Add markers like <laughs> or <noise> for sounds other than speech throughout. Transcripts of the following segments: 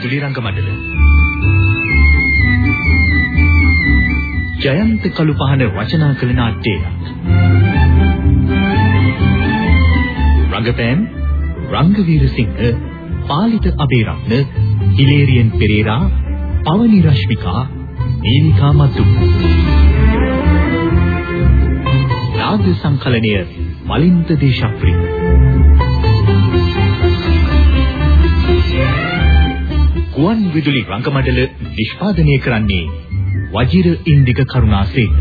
විදුලි රංගමඩල ජයන්ත කළුපහන රචනා කළ නාට්‍යයක්. රංගපෑම් රංගවීරසිංහ පාලිත අබේරත්න හිලේරියන් පෙරේරා පවනි රශ්මිකා නීලිකා මතු නාද සංකලනය මලින්ත දේශප්‍රිය ගුවන් විදුලි රංගමඩල නිෂ්පාදනය කරන්නේ වජිර ඉන්දික කරුණාසේන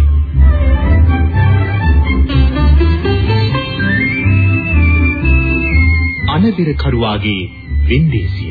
අනබිර කරුවාගේ වෙන්දේසිය.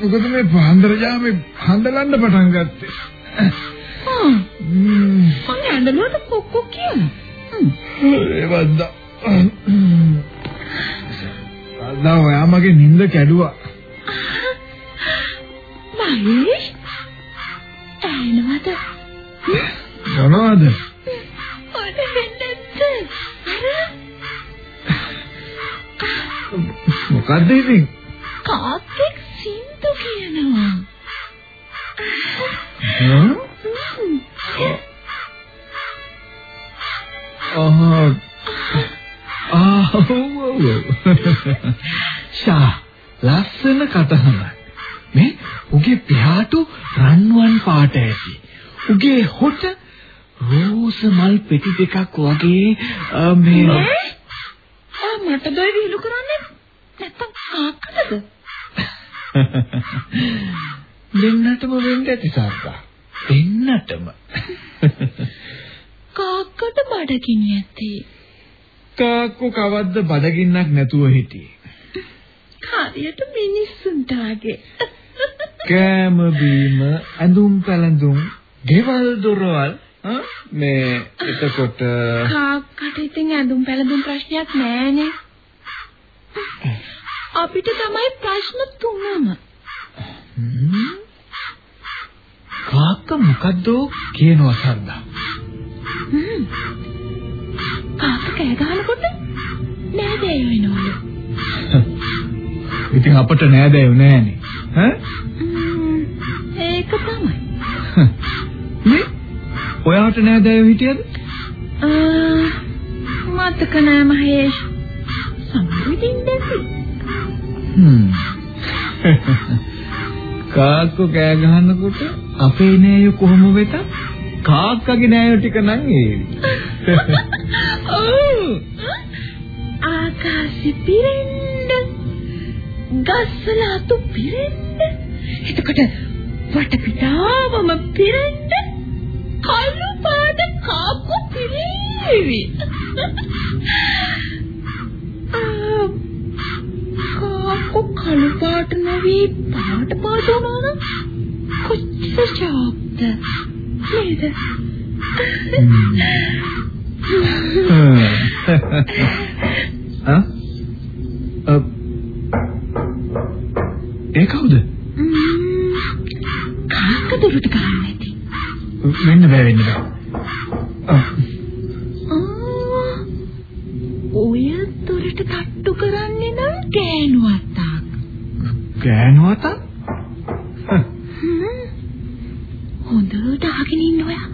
මොකද මේ පාන්දර ජාමේ හඳලන්න පටන් ගත්තේ. මම ඇඬලුවට කොක්කෝ කියන. ඒ වද්දා. අදා ඔයා මගේ නිින්ද කැඩුවා. මහේෂ් ඇයිනවද? මොනවද? මොකද මොකද්ද ඉතින්? කාක්කෙක් සින්දු කියනවා. හ්ම්? ආ ආ ෂා ලස්සන කටහඬක් මේ උගේ පියාටු රන්වන් පාට ඇති උගේ හොට රෝස මල් පෙටි දෙකක් වගේ මේ මට විහිළු කරන්නේ නැත්තම් <laughs> කාක්කද? දෙන්නටම වෙන්න ඇති සාර්ථා දෙන්නටම <laughs> කාක්කට බඩගිනි ඇති. කාක්කු කවද්ද බඩගින්නක් නැතුව හිටියේ <laughs> හරියට මිනිස්සුන්ට වගේ. කෑම බීම ඇඳුම් පැළඳුම් ගෙවල් දොරවල් මේ එතකොට කාක්කට ඉතින් ඇඳුම් පැළඳුම් ප්‍රශ්නයක් නෑනේ. අපිට තමයි ප්‍රශ්න තුනම. කාක්ක මොකද්ද කියනවා හ්ම්. කාක්ක කෑ ගහනකොට නෑ දෙය වෙනවලු. ඉතින් අපට නෑදෑයෝ නෑනේ ඈ ඒක තමයි. <laughs> මේ ඔයාට නෑදෑයෝ හිටියද ආ, මතක නෑ මහේෂ්. කාක්කෝ කෑ ගහනකොට අපේ නෑයෝ කොහොම වෙතත් කාක්කගේ නෑයෝ ටික නම් ඒවි ඔව්. ආකාශෙ පිරෙන්න. ගස්වල අතු පිරෙන්න. එතකොට වටපිටාවම පිරෙන්න. කළු පාට කාකු පිරේවි. ආ, කාකු කළු පාට නෙවි පාට පාට වුණා නම් කොච්චර ශාප්ද නේද? ආ ඒ කවුද? කාක දුරට ගන්න නැති. මෙන්න බෑ වෙන්න බෑ හොඳට අහගෙන ඉන්න ඔයා.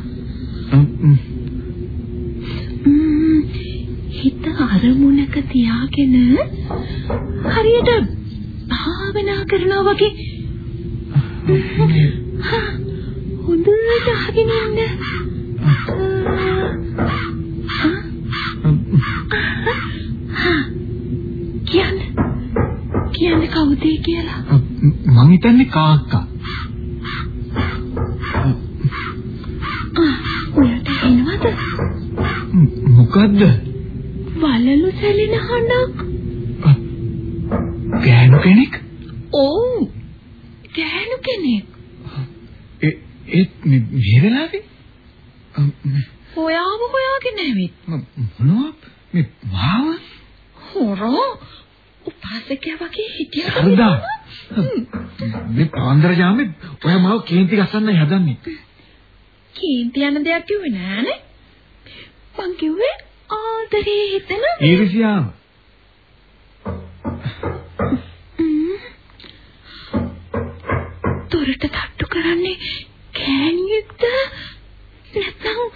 හිත අරමුණක තියාගෙන හරියට භාවනා කරනවා වගේ ඒත් මේ වෙලාවේ හොයාම හොයාගෙන ඇවිත්. මොනවා මේ මාව හොරෝ උපාසකයා වගේ හිටියා. හරිදා මේ පාන්දර යාමේ ඔය මාව කේන්ති ගස්සන්නයි හදන්නේ කේන්ති යන දෙයක් කිව්වේ නෑනේ. මං කිව්වේ ආදරේ හිතන ඊර්ෂ්‍යාව නැත්නම්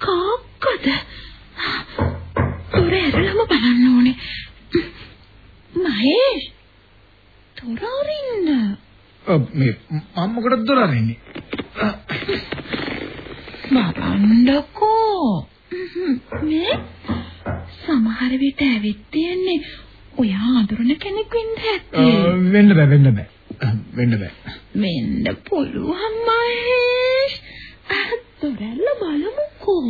කාක්කද? දොර ඇරලම බලන්න ඕනේ. මහේෂ් දොර අරින්න. මේ මම මොකටද දොර අරින්නේ බලන්නකෝ. මේ සමහර විට ඇවිත් තියන්නේ ඔයා අඳුරන කෙනෙක් වෙන්න ඇත්තේ. වෙන්න බෑ වෙන්න බෑ වෙන්න බෑ වෙන්න පුළුවන් මහේෂ්. දොරැල්ල බලමුකෝ.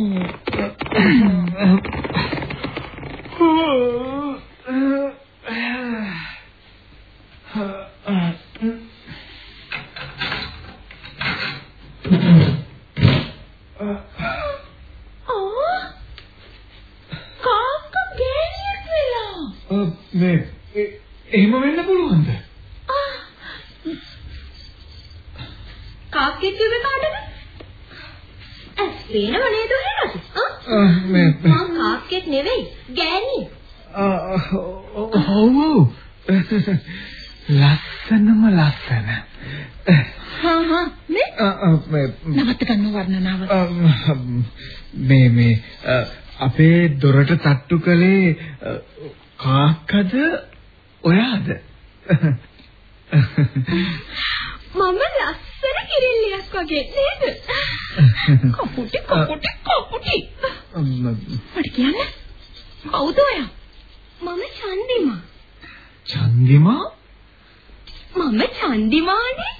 ආ කාක්ක ගෑනියෙක් වෙලා. මේ ඒ- එහෙම වෙන්න පුළුවන්ද කාක්කෙක් කිව්වේ කාටද? ඇස් පේනව නේද ඔයාලට? ආ? මේ මං කාක්කෙක් නෙවෙයි ගෑණියෙක්. ඔව් ඔව් ලස්සනම ලස්සන හා හා මේ මේ නවත්ත ගන්න වර්ණනාව. මේ මේ අපේ දොරට තට්ටු කළේ කාක්කද ඔයාද මම ලස්සන කිරිල්ලියක් වගේ නේද? <laughs> කපුටි කපුටි කපුටි. මට කියන්න. කවුද ඔයා? මම චන්දිමා. චන්දිමා මම චන්දිමානේ.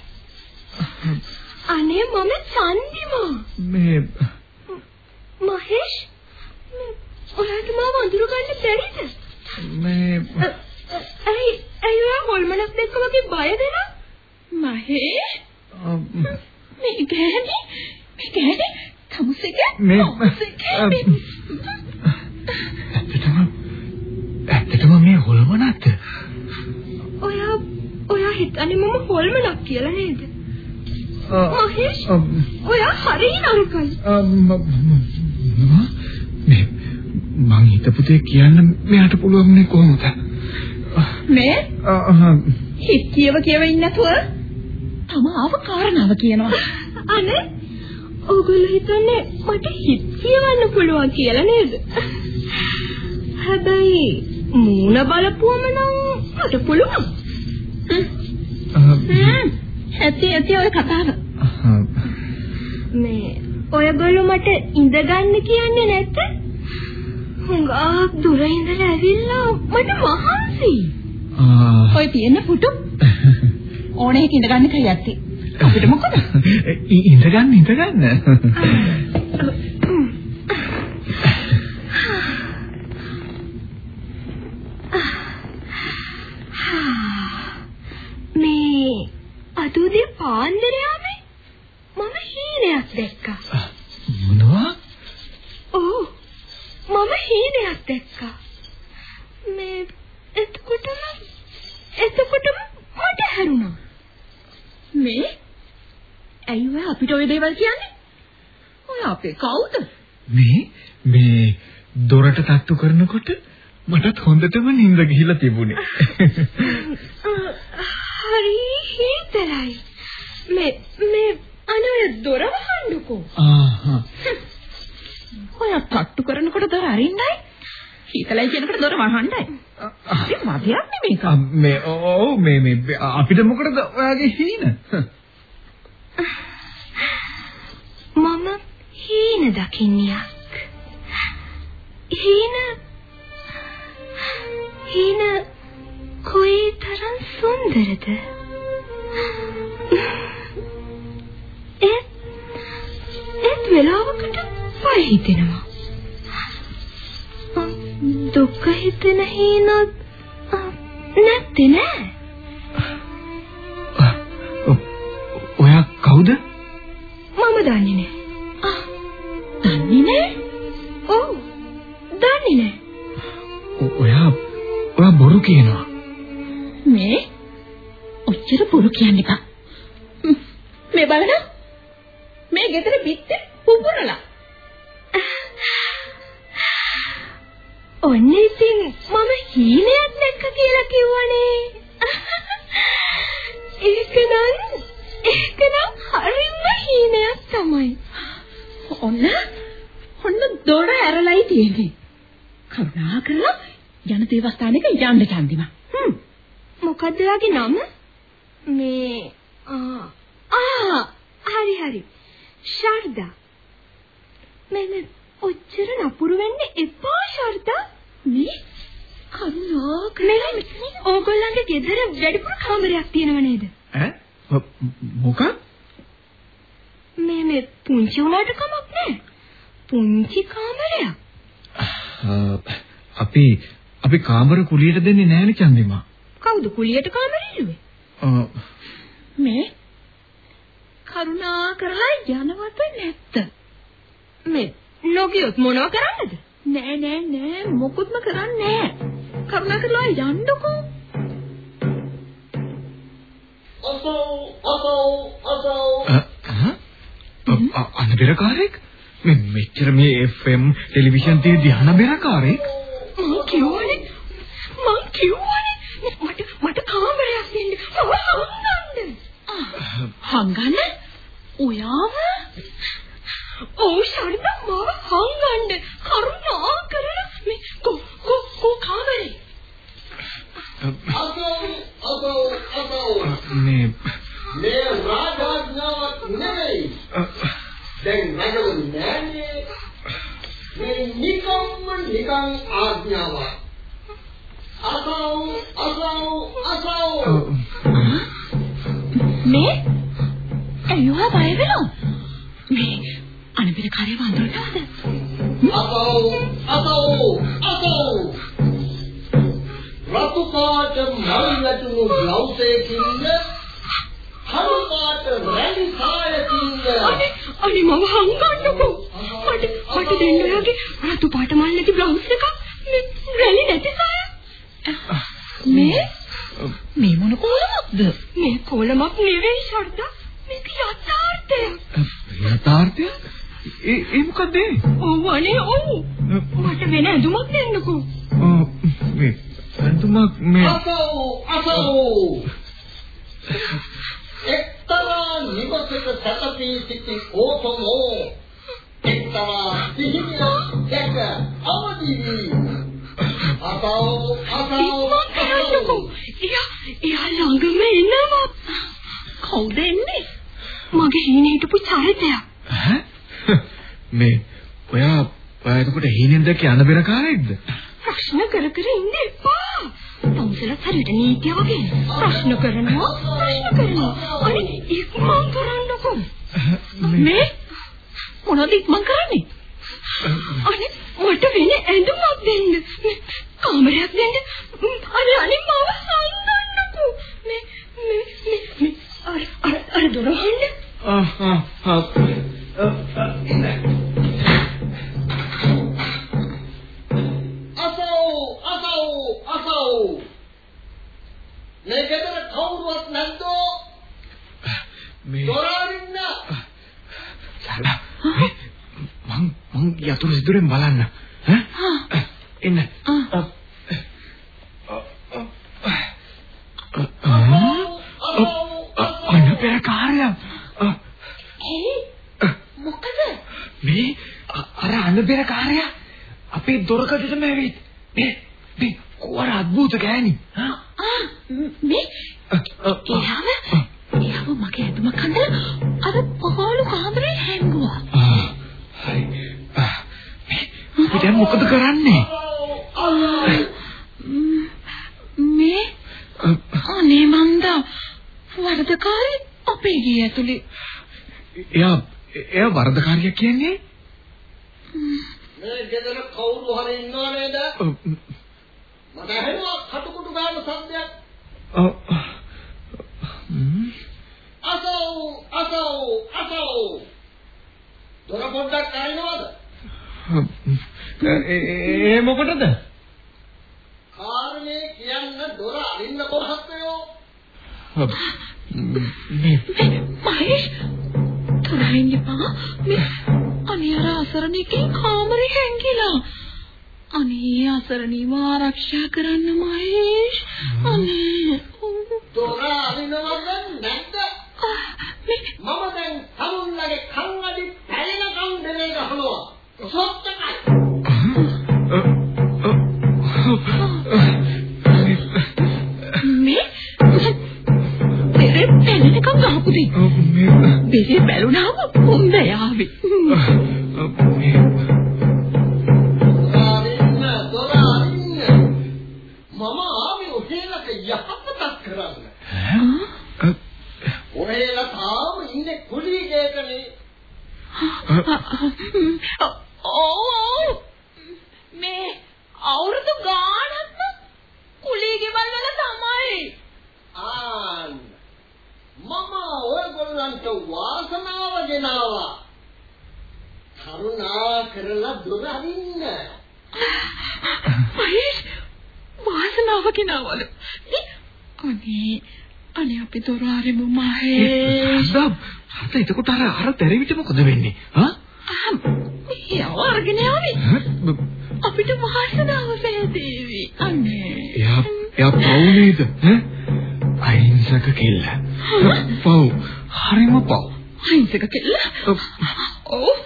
අනේ මම චන්දිමා. මේ මහේෂ් ඔයාට මාව අඳුර ගන්න බැරිද? මේ ඇයි ඇයි ඔයා හොල්මනක් දැක්ක වගේ බය වෙලා? මහේෂ් ගෑණි? මේ ගෑණි? තමුසෙක මේ ඇත්තටම ඇත්තටම මේ හොල්මනක්ද ඔයා ඔයා හිතන්නේ මම හොල්මනක් කියලා නේද? මහේෂ් ඔයා හරිය නරකයි. මේ මං හිතපු දේ කියන්න මෙයාට පුළුවන් නේ කොහොමද? මේ? හිත කියව කියව ඉන්න නැතුව තමාව කාරණාව කියනවා. අනේ ඔයගොල්ලෝ හිතන්නේ මට හිත කියවන්න පුළුවන් කියලා නේද? හැබැයි මූණ බලපුවම නම් මට පුළුවන්. ඇති ඇති ඔය කතාව. මේ ඔයගොල්ලෝ මට ඉඳගන්න කියන්නේ නැත්ද? හුඟක් දුර ඉඳලා ඇවිල්ලා මට මහන්සි. ඔය තියෙන පුටු <laughs> ඕනේ ඉඳගන්න ඇත්තේ. අපිට මොකද? <laughs> ඉඳගන්න ඉඳගන්න <sighs> මේ අදුදේ පාන්දරයාමේ මම හීනයක් දැක්කා. <laughs> මොනවා ඔව් මම හීනයක් දැක්කා. මේ එතකොටම එතකොටම මට හැරුණා. මේ ඇයි ඔය අපිට ඔය දේවල් කියන්නේ? ඔය අපේ කවුද? මේ මේ දොරට තට්ටු කරනකොට මටත් හොඳටම නිින්ද ගිහිලා තිබුණේ හරි හීතලයි. මේ මේ අනේ දොර වහන්නකෝ. ආහා ඔය තට්ටු කරනකොට දොර අරින්නයි. හීතලයි කියනකොට දොර වහන්නයි. හරි මදියක් නෙමේක. මේ ඔව් මේ මේ අපිට මොකටද ඔයාගේ හීන මම හීන දකින්නියක්. හීන හීන කොයිතරම් සුන්දරද? ඒ ඒත් වෙලාවකට පය හිතෙනවා. හිතෙන හීනොත් නැත්තේ නෑ. දේවස්ථානෙක යන්න චන්දිමා. හ්ම්. මොකද්ද යාගේ නම? මේ ආ ආ හරි හරි. ශාරදා. මම ඔච්චර නපුරු වෙන්න එපා ශාරදා. මේ කරුණාකරලා ඕගොල්ලන්ගේ ගෙදර වැඩිපුර කාමරයක් තියෙනව නේද? ඈ මොකක්? මේ මේ පුංචි උනාට කමක් නැහැ. පුංචි කාමරයක්. අපි අපි කාමර කුලියට දෙන්නේ නැහැනේ චන්දිමා. කවුද කුලියට කාමරේ ඉරුවේ? මේ කරුණා කරලා යනවද නැත්ද? මේ නොගියොත් මොනව කරන්නද? නෑ නෑ නෑ මොකුත්ම කරන්නේ නෑ. කරුණා කරලා යන්නකෝ. අසෝ අසෝ අසෝ අනබෙරකාරයෙක් මේ මෙච්චර මේ FM ටෙලිවිෂන් තියෙන ධ්‍යාන බෙරකාරයෙක් මං කිව්වනේ මං කිව්වනේ. මට මට කාමරයක් දෙන්න. මම හංගන්න හංගන්න? ඔයාව? ඔව් ශරද මම හංගන්න. කරුණා කරලා මේ කො කො කො කාමරේ. අසෝ අසෝ අසෝ මේ මේ රාජාඥාවක් නෙවෙයි. දැන් නගරු නෑනේ. මේ නිකම්ම නිකං ආඥාවක් අසෝ මොන කොලමක්ද මේ කොලමක් නෙවෙයි ශර්දා. මේක යථාර්ථය. යථාර්ථය? ඒ ඒ මොකද ඒ ඔව් අනේ ඔව්. මට වෙන ඇඳුමක් දෙන්නකෝ. මේ අන්තුමක් මේ අසෝ අසෝ. එක්තරා නිවසක සැතපී සිටි ඕතමෝ එක්තරා සිහිනයක් දැක අවදි වී අසෝ අසෝ ඉක්මන් කරන්නකෝ එයා එයා ළඟම එනවා කවුද එන්නේ මගේ හීනේ හිටපු චරිතයක් ඈ? මේ ඔයා ඔයා එතකොට හීනෙන් දැක්ක අනබෙරකාරයෙක්ද ප්‍රශ්න කර කර ඉන්න එපා. තමුසලත් හරියට නීතිය වගේ ප්‍රශ්න කරනවා ප්‍රශ්න කරනවා. අනේ ඉක්මන් කරන්නකෝ. මේ මොනවද ඉක්මන් කරන්නේ? අනේ මට වෙන ඇඳුමක් දෙන්න. මේ කාමරයක් දෙන්න. අනේ අනේ මම හංගන්නකෝ. මේ මේ මේ මේ. අර අර අර දොර වහන්න. ආ ආ ආ අසෝ අසෝ අසෝ මේ ගෙදර කවුරුවත් නැද්දෝ? මේ දොරාරින්න. සරලා මේ මං මං යතුරු සිදුරෙන් බලන්න. ඈ එන්න. අනබෙරකාරය මොකද? මේ අර අනබෙරකාරය අපේ දොරකඩටම ඇවිත්. මේ මේ කොර අද්භූත ගෑණි. ආ මේ එයාම එයාම මගේ ඇතුම කඳ අර පහළු කාමරේ හැංගුවා. හරි. අපි දැන් මොකද කරන්නේ මේ අනේ මන්ද වරදකාරී අපේ ගේ ඇතුලේ එයා එයා වරදකාරියක් කියන්නේ මේ ගෙදර කවුරු හරි ඉන්නව නේද මට ඇහෙනවා කටුකුටු ගාන සද්දයක්. ඔව්. අසෝ අසෝ අසෝ. දොර පොඩ්ඩක් අරිනවද? ඒ මොකටද? කාරණේ කියන්න දොර අරින්න කොහොමදයෝ? මේ මහේෂ් තරහින් එපා මේ අනේ අර අසරණකේ කාමරේ හැංගිලා අනේ අසරණීව ආරක්ෂා කරන්න මහේෂ් අනේ දොර අරිනවද නැද්ද? මේ මම දැන් තමුන්ලගේ කන් අඩි පැලෙනකම් දෙලේ ගහනවා. සොත්තකයි. බෙරේ බැලුනාම හොඳ යාවි මේ අරින්න දොර අරින්න. මම ආවේ ඔහෙලක යහපතක් කරන්න. ඔහෙලා තාම ඉන්නේ කුලී ගේකනේ. ඕ මේ අවුරුදු ගානක්ම කුලී ගෙවල් වල තමයි ආන් මම ඔයගොල්ලන්ට වාසනාව ගෙනාවා. කරුණා කරලා දොර අරින්න. මහේෂ් වාසනාව කෙනාවලු? අනේ අනේ අපි දොර ආරෙමු මහේෂ් දම් හත එතකොට අර අර තැරිවිට මොකද වෙන්නේ? හා? යව අරගෙන යාවි අපිට වාසනාව පෑදේවි අනේ එයා එයා පව් නේද? ඈ? අහිංසක කෙල්ල. පව්. හරිම පව්. අහිංසක කෙල්ල ඔව්.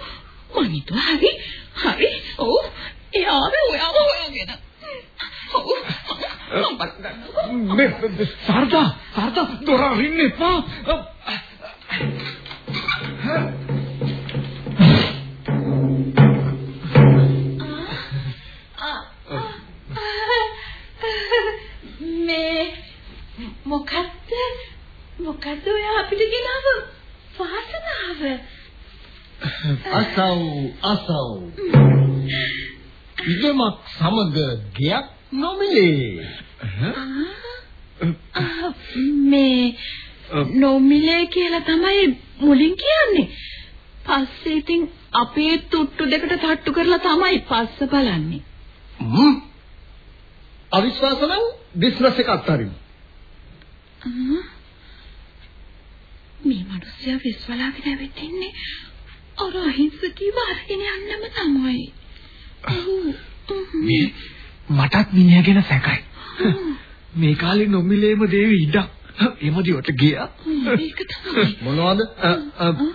මං හිතුවා හරි. හරි. ඔව්. එයාව ඔයාව හොයාගෙන. ඔව්. මම බලන්න මේ සර්දා සර්දා දොර අරින්න එපා. අසව් අසව්. ඉදමක් සමග ගයක් නොමිලේ. මේ නොමිලේ කියලා තමයි මුලින් කියන්නේ පස්සේ ඉතින් අපේ තුට්ටු දෙකට තට්ටු කරලා තමයි පස්ස බලන්නේ හ්ම්. අවිශ්වාස නම් බිස්නස් එක අත්හරිමු. ආ. මේ මිනිස්සයා විශ්වලාගෙන ඇවිත් ඉන්නේ අර අහිංසකීව අරගෙන යන්නම තමයි. මේ මටත් මිනිහා ගැන සැකයි. මේ කාලේ නොමිලේම දේවි ඉඩක්. එමදිවට ගියා. ඒක තමයි. මොනවද?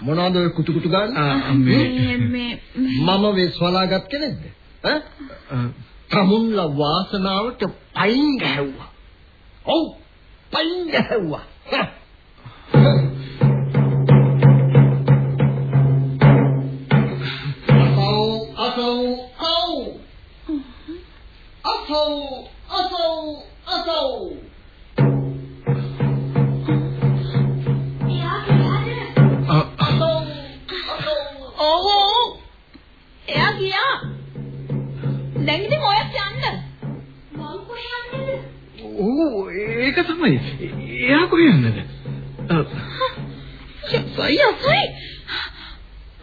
මොනවද ඔය කුතු කුතු ගන්න? මේ මේ මේ මම වෙස්වලාගත් කෙනෙක්ද? ඈ? තමුන්ලා වාසනාවට පයින් ගැහුවා. ඔව්. පයින් ගැහුවා. أتوا أتوا أتوا ඕ එයා ගියා. දැන් ඉතින් ඔයත් යන්න මං කොහෙන්ද ඕ ඒක තමයි එයා කොහෙන්ද යප්පයි යප්පයි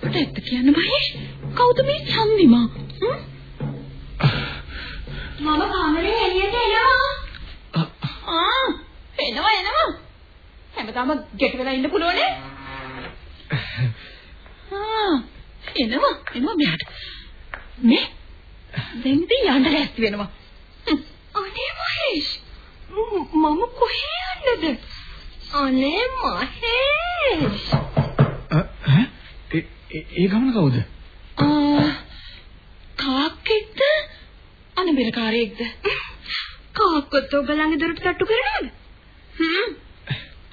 ඔතෙත් කියන්න බෑ කවුද මේ චන්දිමා හ්ම් ගෙට වෙලා ඉන්න පුළුවනේ. ආ එනවා එනවා මෙයාට. මේ දැන් ඉතින් යන්න ලෑස්ති වෙනවා. හ්ම්. අනේ මහේෂ්. මම කොහේ යන්නද? අනේ මහේෂ්. ඈ? ඒ- ඒ ඒ ගමන කවුද? ආ කාක්කෙක්ද අනබෙරකාරයෙක්ද කාක්කොත් ඔබ ළඟ දොරට තට්ටු කරනවද හ්ම්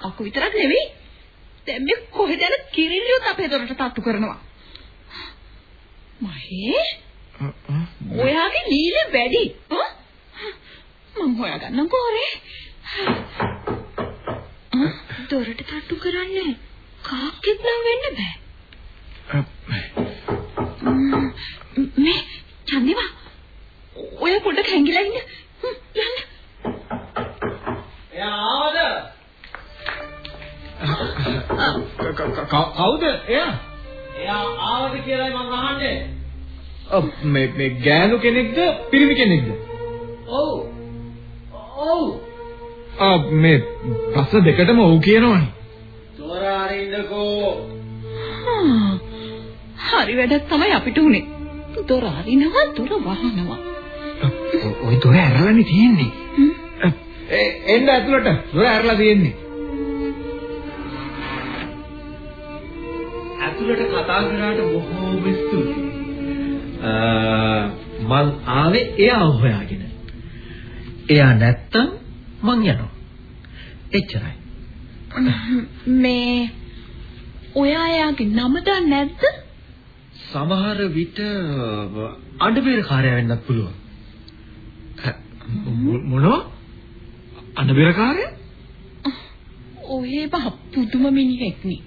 අකු විතරක් නෙවෙයි. දැන් මේ කොහෙද යන කිරිල්ලියොත් අපේ දොරට තට්ටු කරනවා. අ, ඔයාගේ නීලෙ වැඩි? මම හොයාගන්නම් කොහොරේ දොරට තට්ටු කරන්නේ කාක්කෙක් නම් වෙන්න බෑ. ම්, චන්දිමා. ඔය පොඩ්ඩක් හැංගිලා ඉන්න. හ්ම්, යන්න කවුද එයා? එයා ආවද කියලායි මම අහන්නේ. මේ මේ ගෑනු කෙනෙක්ද පිරිමි කෙනෙක්ද? ඔව්. ඔව්. ආ මේ ප්‍රශ්න දෙකටම ඔව් කියනවනේ. දොර අරින්නකෝ. හරි වැඩක් තමයි අපිට උනේ. දොර අරිනවා දොර වහනවා. ওই දොර ඇරලානේ තියෙන්නේ. එන්න ඇතුළට දොර ඇරලා තියෙන්නේ. ඇතුළට කතා කරාට බොහෝම ස්තුතියි. මං ආවේ එයා හොයාගෙන. එයා නැත්තම් මං යනවා. එච්චරයි. මේ ඔයා එයාගේ නම දන්නේ නැද්ද? සමහර විට අඬබේර කාර්යය වෙන්නත් පුළුවන්. මොනවා? අනබිරකාරය? ඔහේ බහ පුදුම මිනිහෙක් නේ.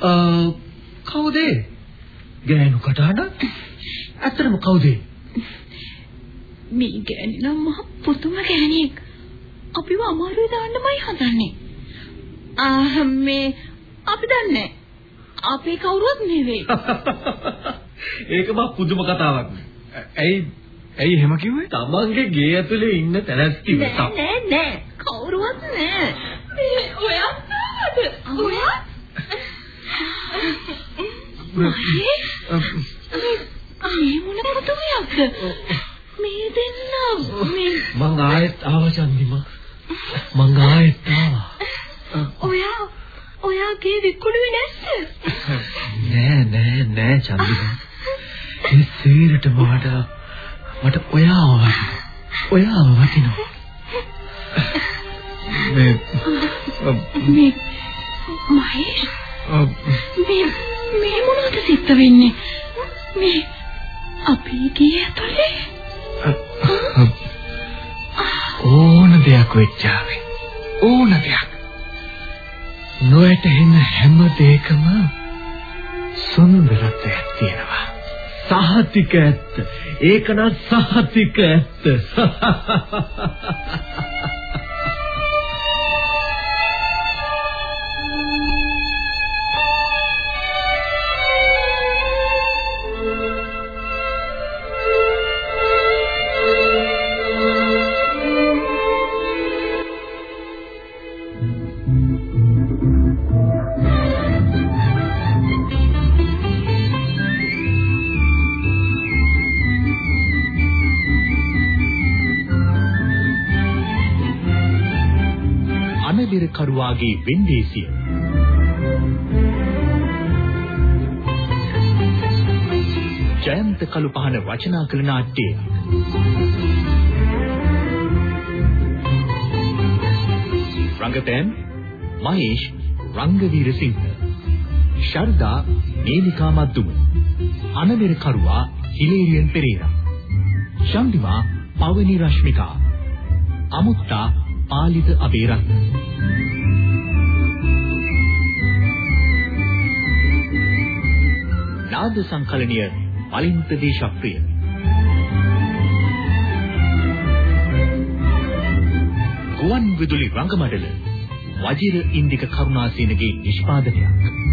අ කවුද? ගෑනු කටහඬ? ඇත්තටම කවුද? මේ ගෑණි නම් මහ පුදුම ගෑණියෙක්. අපිව අමාරුවේ දාන්නමයි හදන්නේ. ආ මේ අපි දන්නේ අපේ කවුරුවත් නෙවෙයි. <laughs> ඒක මහ පුදුම කතාවක්. ඇයි ඇයි එහෙම කිව්වේ? තමන්ගේ ගේ ඇතුලේ ඉන්න තැනැත්තිව නෑ නෑ නෑ කවුරුවත් නෑ. මේ ඔයා තාමද? ඔයා? මේ මොන පුදුමයක්ද? මේ දෙන්න මේ මං ආයෙත් ආවා චන්දිමා. මං ආයෙත් ආවා. ඔයා ඔයාගේ විකුණුවේ නැද්ද? නෑ නෑ නෑ චන්දිමා. මේ සීරට මට මට ඔයාව වටිනවා. ඔයාව වටිනවා. මේ මේ මහේෂ් මේ මේ මොනවද සිද්ධ වෙන්නේ? මේ අපි ගියේ ඇතුලේ ඕන දෙයක් වෙච්චාවේ. ඕන දෙයක්. නොයැටෙන හැම දෙයකම සුන්දරත්වයක් තියෙනවා. සහතික ඇත්ත. ඒක නම් සහතික ඇත්ත. <laughs> කරුවාගේ වෙන්දේසිය ජයන්ත කළුපහන රචනා කළ නාට්‍යය රංගපෑම් මහේෂ් රංගවීරසිංහ ශර්දා නේනිකා මද්දුම. අනබෙර කරුවා හිලේරියන් පෙරේරා. ශන්දිමා පවනි රශ්මිකා. අමුත්තා පාලිත අබේරත්න. නාද සංකලනීය මලින්ත දේශප්‍රිය ගුවන් විදුලි රංගමඩල වජිර ඉන්දික කරුණාසේනගේ නිෂ්පාදනයක්.